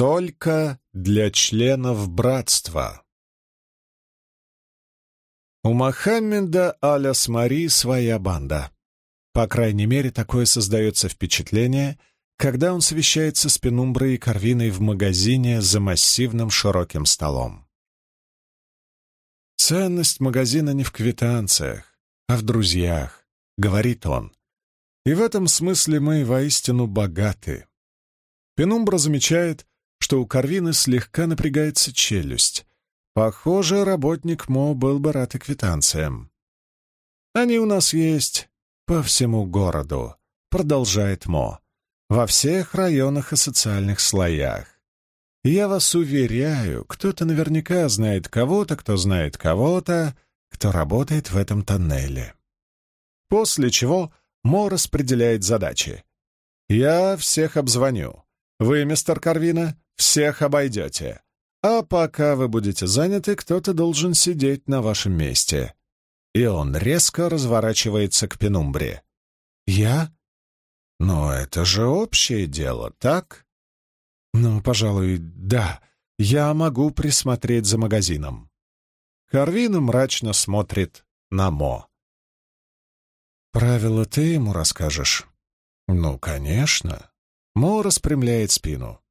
Только для членов братства. У Мохаммеда Аля-Смари своя банда. По крайней мере, такое создается впечатление, когда он совещается с Пенумброй и Карвиной в магазине за массивным широким столом. «Ценность магазина не в квитанциях, а в друзьях», — говорит он. «И в этом смысле мы воистину богаты». Пенумбра замечает, что у Карвины слегка напрягается челюсть. Похоже, работник Мо был бы рад и квитанциям. «Они у нас есть по всему городу», — продолжает Мо, «во всех районах и социальных слоях. я вас уверяю, кто-то наверняка знает кого-то, кто знает кого-то, кто работает в этом тоннеле». После чего Мо распределяет задачи. «Я всех обзвоню. Вы, мистер Карвина, всех обойдете. А пока вы будете заняты, кто-то должен сидеть на вашем месте». И он резко разворачивается к пенумбре. «Я? Но это же общее дело, так?» «Ну, пожалуй, да. Я могу присмотреть за магазином». Карвин мрачно смотрит на Мо. «Правила ты ему расскажешь?» «Ну, конечно». Мо распрямляет спину.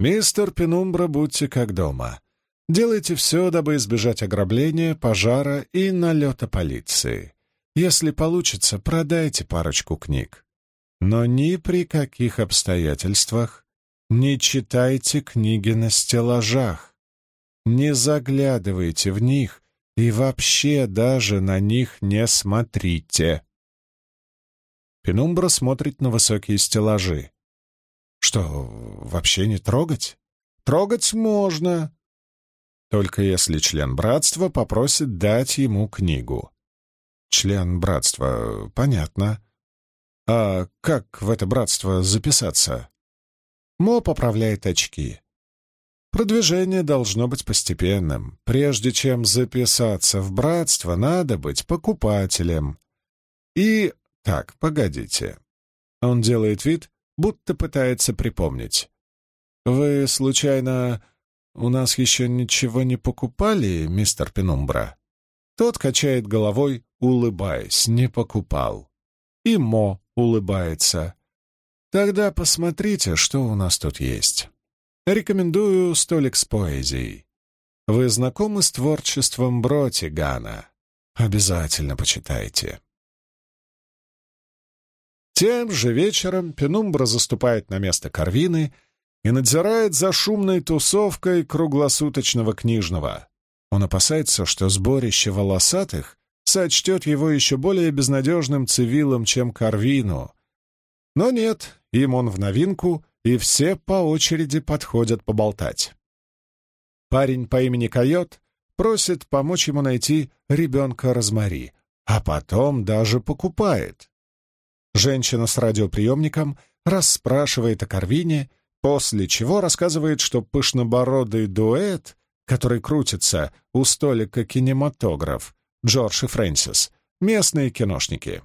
«Мистер Пенумбра, будьте как дома. Делайте все, дабы избежать ограбления, пожара и налета полиции. Если получится, продайте парочку книг. Но ни при каких обстоятельствах не читайте книги на стеллажах. Не заглядывайте в них и вообще даже на них не смотрите. Пенумбра смотрит на высокие стеллажи. Что, вообще не трогать? Трогать можно, только если член братства попросит дать ему книгу. Член братства, понятно. А как в это братство записаться? Мо поправляет очки. Продвижение должно быть постепенным. Прежде чем записаться в братство, надо быть покупателем. И... Так, погодите. Он делает вид, будто пытается припомнить. «Вы, случайно, у нас еще ничего не покупали, мистер Пенумбра?» Тот качает головой, улыбаясь, не покупал. И Мо улыбается. «Тогда посмотрите, что у нас тут есть. Рекомендую столик с поэзией. Вы знакомы с творчеством Бротигана? Обязательно почитайте». Тем же вечером Пенумбра заступает на место Карвины и надзирает за шумной тусовкой круглосуточного книжного. Он опасается, что сборище волосатых сочтет его еще более безнадежным цивилом, чем Карвину. Но нет, им он в новинку, и все по очереди подходят поболтать. Парень по имени Койот просит помочь ему найти ребенка Розмари, а потом даже покупает. Женщина с радиоприемником расспрашивает о Карвине, после чего рассказывает, что пышнобородый дуэт, который крутится у столика кинематограф, Джордж и Фрэнсис, местные киношники.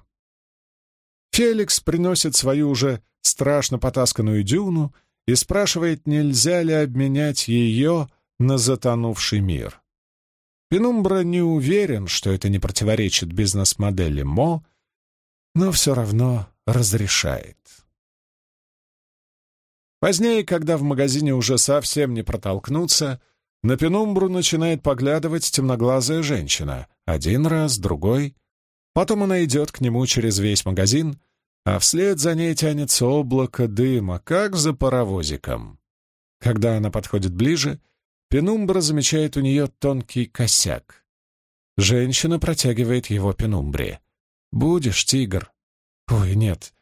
Феликс приносит свою уже страшно потасканную дюну и спрашивает, нельзя ли обменять ее на затонувший мир. Пенумбра не уверен, что это не противоречит бизнес-модели Мо, но все равно разрешает. Позднее, когда в магазине уже совсем не протолкнуться, на пенумбру начинает поглядывать темноглазая женщина. Один раз, другой. Потом она идет к нему через весь магазин, а вслед за ней тянется облако дыма, как за паровозиком. Когда она подходит ближе, пенумбра замечает у нее тонкий косяк. Женщина протягивает его пенумбре. «Будешь, тигр?» «Ой, нет.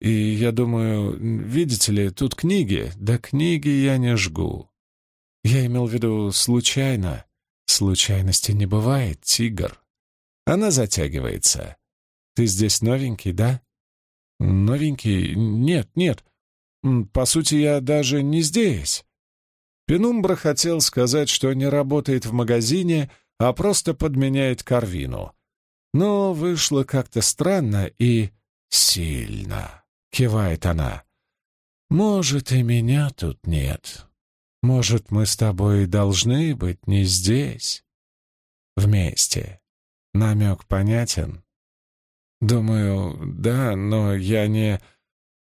И я думаю, видите ли, тут книги. Да книги я не жгу. Я имел в виду случайно. Случайности не бывает, тигр». Она затягивается. «Ты здесь новенький, да?» «Новенький? Нет, нет. По сути, я даже не здесь». Пенумбра хотел сказать, что не работает в магазине, а просто подменяет Карвину. Но вышло как-то странно и «Сильно», — кивает она. «Может, и меня тут нет. Может, мы с тобой должны быть не здесь, вместе? Намек понятен? Думаю, да, но я не...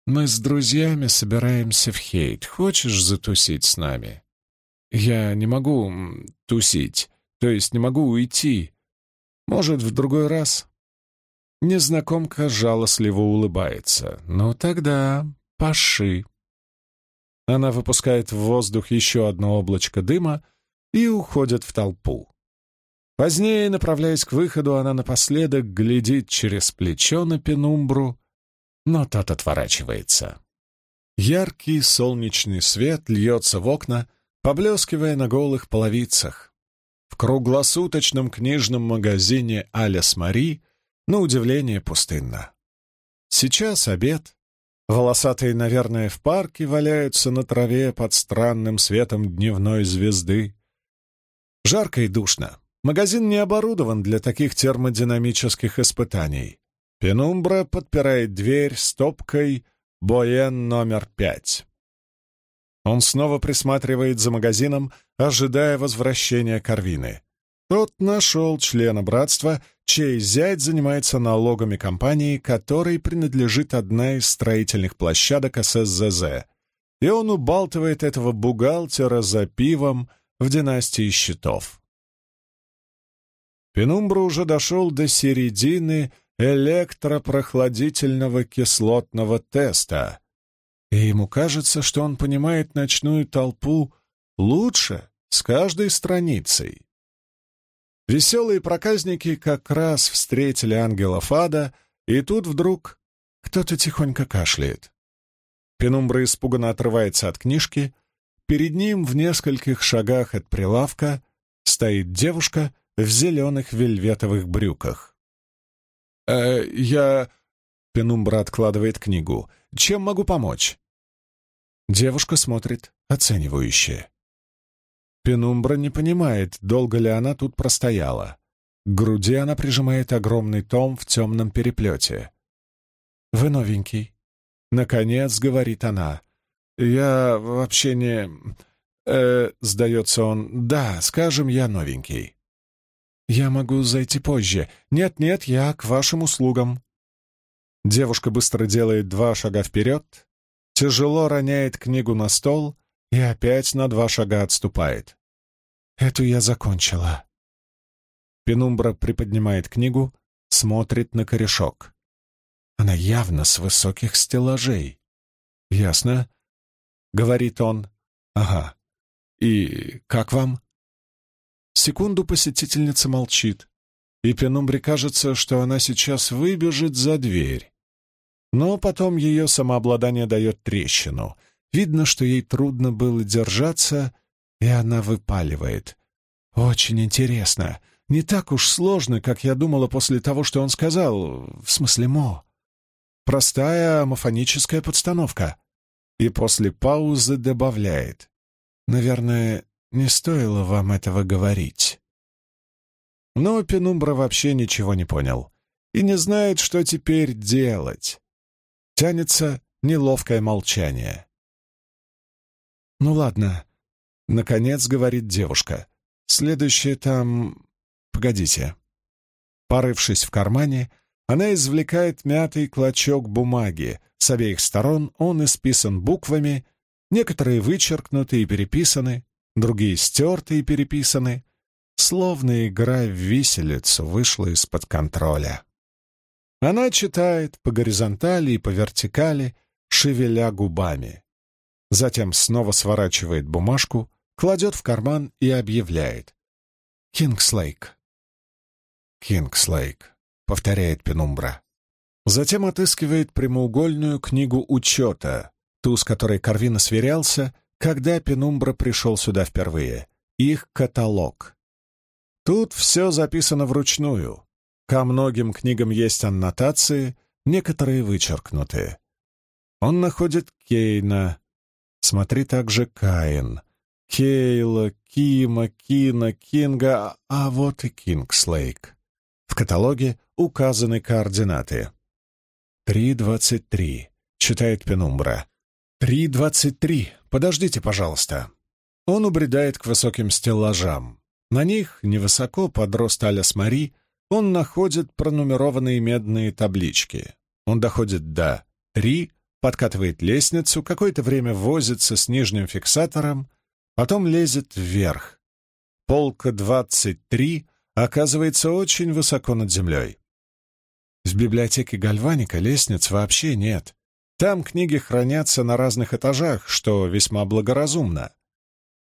Мы с друзьями собираемся в Хейт. Хочешь затусить с нами? Я не могу тусить, то есть не могу уйти. Может, в другой раз? Незнакомка жалостливо улыбается. Ну тогда паши. Она выпускает в воздух еще одно облачко дыма и уходит в толпу. Позднее, направляясь к выходу, она напоследок глядит через плечо на пенумбру, но тот отворачивается. Яркий солнечный свет льется в окна, поблескивая на голых половицах. В круглосуточном книжном магазине «Алис Мари» на удивление пустынно. Сейчас обед. Волосатые, наверное, в парке валяются на траве под странным светом дневной звезды. Жарко и душно. Магазин не оборудован для таких термодинамических испытаний. Пенумбра подпирает дверь стопкой «Боен номер пять». Он снова присматривает за магазином, ожидая возвращения Карвины. Тот нашел члена братства, чей зять занимается налогами компании, которой принадлежит одна из строительных площадок ССЗЗ, и он убалтывает этого бухгалтера за пивом в династии счетов. Пенумбра уже дошел до середины электропрохладительного кислотного теста, и ему кажется, что он понимает ночную толпу лучше с каждой страницей. Веселые проказники как раз встретили ангела Фада, и тут вдруг кто-то тихонько кашляет. Пенумбра испуганно отрывается от книжки. Перед ним в нескольких шагах от прилавка стоит девушка в зеленых вельветовых брюках. «Э, «Я...» — Пенумбра откладывает книгу. «Чем могу помочь?» Девушка смотрит оценивающе. Пенумбра не понимает, долго ли она тут простояла. К груди она прижимает огромный том в темном переплете. «Вы новенький?» Наконец, говорит она. «Я вообще не...» э, Сдается он. «Да, скажем, я новенький». «Я могу зайти позже. Нет-нет, я к вашим услугам». Девушка быстро делает два шага вперед, тяжело роняет книгу на стол и опять на два шага отступает. «Эту я закончила». Пенумбра приподнимает книгу, смотрит на корешок. Она явно с высоких стеллажей. «Ясно», — говорит он. «Ага. И как вам?» Секунду посетительница молчит, и Пенумбре кажется, что она сейчас выбежит за дверь. Но потом ее самообладание дает трещину. Видно, что ей трудно было держаться, и она выпаливает. «Очень интересно. Не так уж сложно, как я думала после того, что он сказал, в смысле Мо. Простая амофоническая подстановка». И после паузы добавляет. «Наверное, не стоило вам этого говорить. Но Пенумбра вообще ничего не понял и не знает, что теперь делать. Тянется неловкое молчание. «Ну ладно», — наконец говорит девушка. «Следующее там... Погодите». Порывшись в кармане, она извлекает мятый клочок бумаги. С обеих сторон он исписан буквами, некоторые вычеркнуты и переписаны, другие стерты и переписаны, словно игра в виселицу вышла из-под контроля. Она читает по горизонтали и по вертикали, шевеля губами. Затем снова сворачивает бумажку, кладет в карман и объявляет. «Кингслейк». «Кингслейк», — повторяет Пенумбра. Затем отыскивает прямоугольную книгу учета, ту, с которой Карвина сверялся, когда Пенумбра пришел сюда впервые. Их каталог. Тут все записано вручную. Ко многим книгам есть аннотации, некоторые вычеркнуты. Он находит Кейна. Смотри также Каин. Кейла, Кима, Кина, Кинга, а вот и Кингслейк. В каталоге указаны координаты. 3.23, читает Пенумбра. «Три двадцать три. Подождите, пожалуйста». Он убредает к высоким стеллажам. На них, невысоко под рост Аляс Мари, он находит пронумерованные медные таблички. Он доходит до три, подкатывает лестницу, какое-то время возится с нижним фиксатором, потом лезет вверх. Полка 23 оказывается очень высоко над землей. В библиотеке Гальваника лестниц вообще нет. Там книги хранятся на разных этажах, что весьма благоразумно.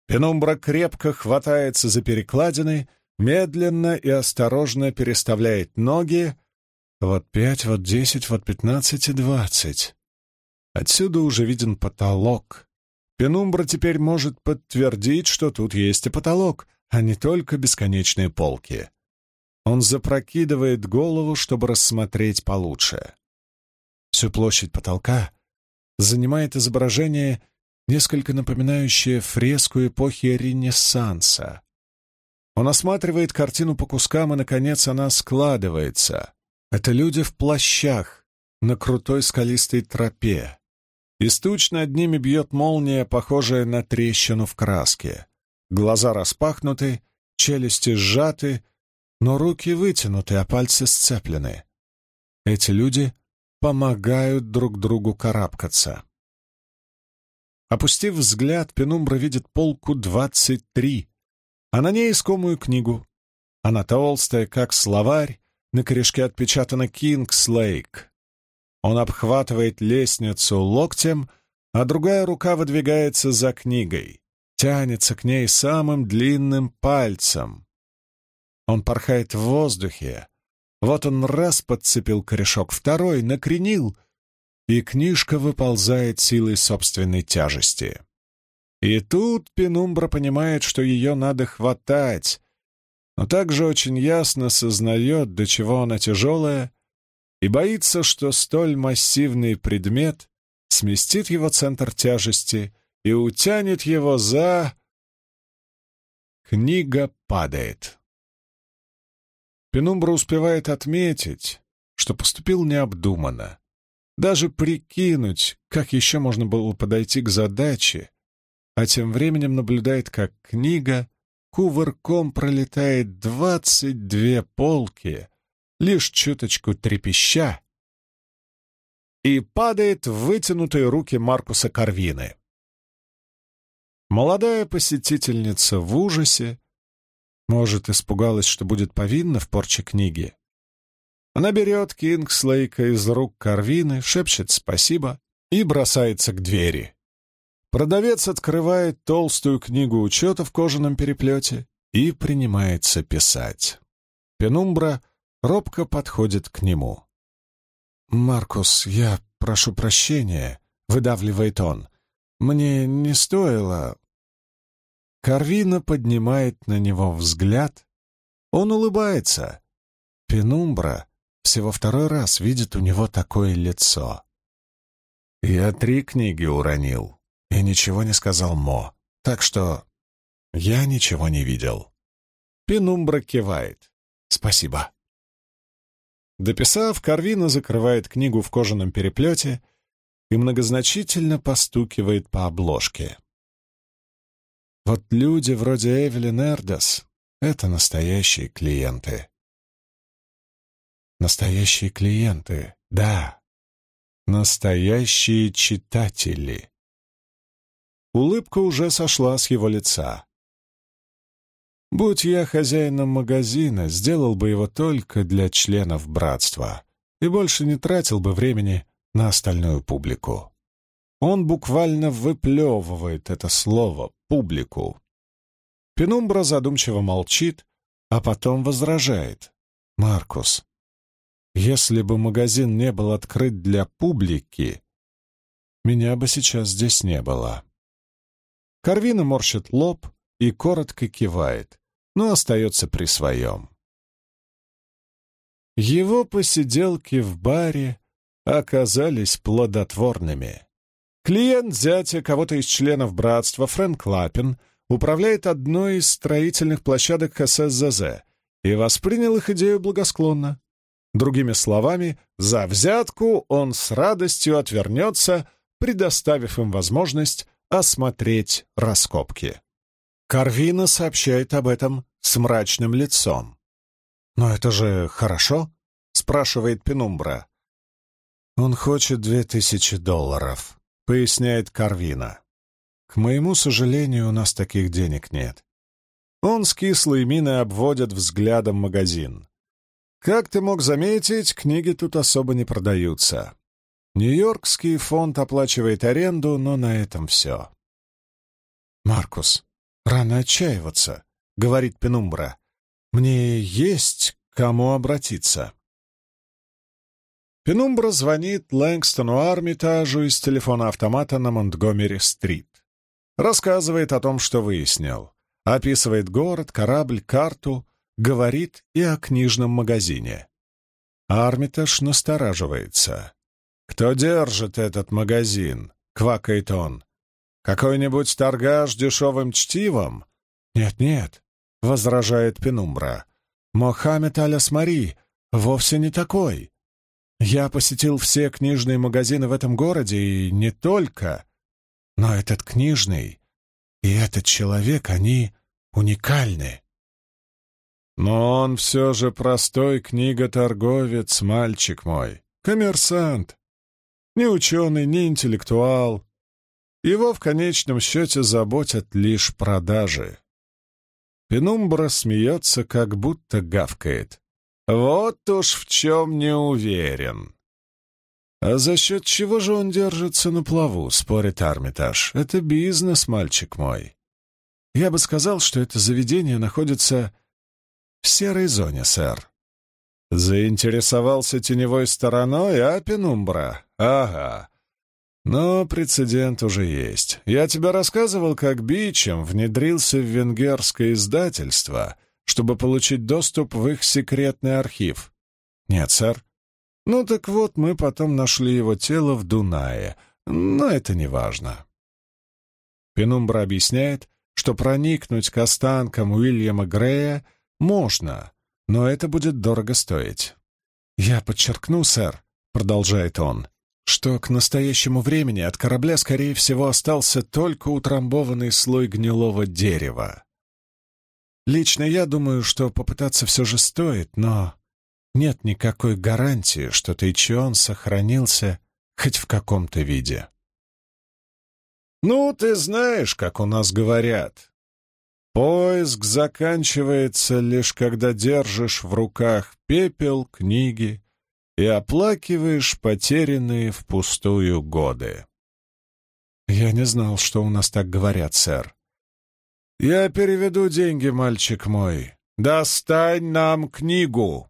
Пенумбра крепко хватается за перекладины, медленно и осторожно переставляет ноги. Вот пять, вот десять, вот пятнадцать и двадцать. Отсюда уже виден потолок. Пенумбра теперь может подтвердить, что тут есть и потолок, а не только бесконечные полки. Он запрокидывает голову, чтобы рассмотреть получше. Всю площадь потолка занимает изображение, несколько напоминающее фреску эпохи Ренессанса. Он осматривает картину по кускам, и, наконец, она складывается. Это люди в плащах на крутой скалистой тропе. Из туч над ними бьет молния, похожая на трещину в краске. Глаза распахнуты, челюсти сжаты, но руки вытянуты, а пальцы сцеплены. Эти люди помогают друг другу карабкаться. Опустив взгляд, Пенумбра видит полку двадцать три, а на ней искомую книгу. Она толстая, как словарь, на корешке отпечатано «Кингс Лейк». Он обхватывает лестницу локтем, а другая рука выдвигается за книгой, тянется к ней самым длинным пальцем. Он порхает в воздухе. Вот он раз подцепил корешок, второй накренил, и книжка выползает силой собственной тяжести. И тут Пенумбра понимает, что ее надо хватать, но также очень ясно сознает, до чего она тяжелая, и боится, что столь массивный предмет сместит его центр тяжести и утянет его за... Книга падает. Пенумбра успевает отметить, что поступил необдуманно. Даже прикинуть, как еще можно было подойти к задаче, а тем временем наблюдает, как книга кувырком пролетает двадцать две полки, лишь чуточку трепеща, и падает в вытянутые руки Маркуса Карвины. Молодая посетительница в ужасе, может, испугалась, что будет повинна в порче книги. Она берет Кингслейка из рук Карвины, шепчет «спасибо» и бросается к двери. Продавец открывает толстую книгу учета в кожаном переплете и принимается писать. Пенумбра робко подходит к нему. «Маркус, я прошу прощения», — выдавливает он. «Мне не стоило...» Карвина поднимает на него взгляд. Он улыбается. Пенумбра всего второй раз видит у него такое лицо. «Я три книги уронил и ничего не сказал Мо, так что я ничего не видел». Пенумбра кивает. «Спасибо». Дописав, Карвина закрывает книгу в кожаном переплете и многозначительно постукивает по обложке. Вот люди вроде Эвелин Эрдес — это настоящие клиенты. Настоящие клиенты, да. Настоящие читатели. Улыбка уже сошла с его лица. Будь я хозяином магазина, сделал бы его только для членов братства и больше не тратил бы времени на остальную публику. Он буквально выплевывает это слово «публику». Пенумбра задумчиво молчит, а потом возражает. «Маркус, если бы магазин не был открыт для публики, меня бы сейчас здесь не было». Карвина морщит лоб и коротко кивает, но остается при своем. Его посиделки в баре оказались плодотворными. Клиент зятя кого-то из членов братства, Фрэнк Лапин, управляет одной из строительных площадок ССЗЗ и воспринял их идею благосклонно. Другими словами, за взятку он с радостью отвернется, предоставив им возможность осмотреть раскопки. Карвина сообщает об этом с мрачным лицом. «Но это же хорошо?» — спрашивает Пенумбра. «Он хочет две тысячи долларов», — поясняет Карвина. «К моему сожалению, у нас таких денег нет». Он с кислой миной обводит взглядом магазин. «Как ты мог заметить, книги тут особо не продаются. Нью-Йоркский фонд оплачивает аренду, но на этом все». «Маркус, рано отчаиваться», — говорит Пенумбра. «Мне есть кому обратиться». Пенумбра звонит Лэнгстону Армитажу из телефона автомата на Монтгомери-стрит. Рассказывает о том, что выяснил. Описывает город, корабль, карту, говорит и о книжном магазине. Армитаж настораживается. «Кто держит этот магазин?» — квакает он. «Какой-нибудь торгаш дешевым чтивом?» «Нет-нет», — возражает Пенумбра. «Мохаммед Алясмари вовсе не такой. Я посетил все книжные магазины в этом городе, и не только. Но этот книжный и этот человек, они уникальны. Но он все же простой книготорговец, мальчик мой, коммерсант. Ни ученый, ни интеллектуал. Его в конечном счете заботят лишь продажи. Пенумбра смеется, как будто гавкает. Вот уж в чем не уверен. А за счет чего же он держится на плаву, спорит Армитаж. Это бизнес, мальчик мой. Я бы сказал, что это заведение находится в серой зоне, сэр. Заинтересовался теневой стороной, а Пенумбра? Ага. Но прецедент уже есть. Я тебе рассказывал, как Бичем внедрился в венгерское издательство — чтобы получить доступ в их секретный архив. Нет, сэр. Ну так вот, мы потом нашли его тело в Дунае, но это не важно. Пенумбра объясняет, что проникнуть к останкам Уильяма Грея можно, но это будет дорого стоить. «Я подчеркну, сэр», — продолжает он, что к настоящему времени от корабля, скорее всего, остался только утрамбованный слой гнилого дерева. Лично я думаю, что попытаться все же стоит, но нет никакой гарантии, что Тайчион сохранился хоть в каком-то виде. «Ну, ты знаешь, как у нас говорят. Поиск заканчивается лишь когда держишь в руках пепел, книги и оплакиваешь потерянные впустую годы». «Я не знал, что у нас так говорят, сэр. «Я переведу деньги, мальчик мой. Достань нам книгу!»